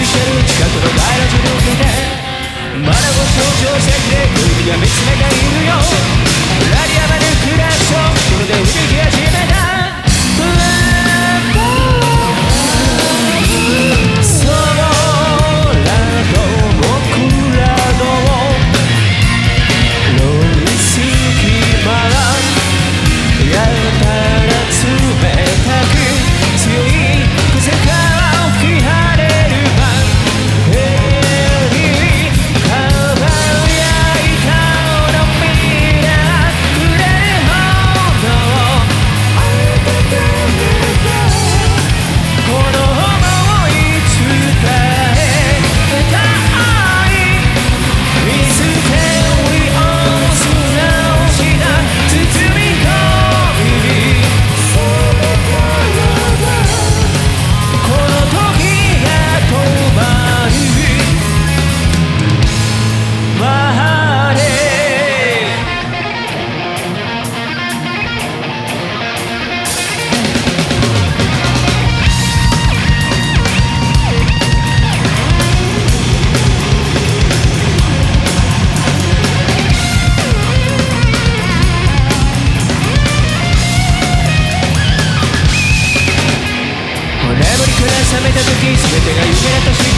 してる。近くの街路樹を受けてまだも頂上線で首が見つめているよ。ラリアまでクラそシこれで海き私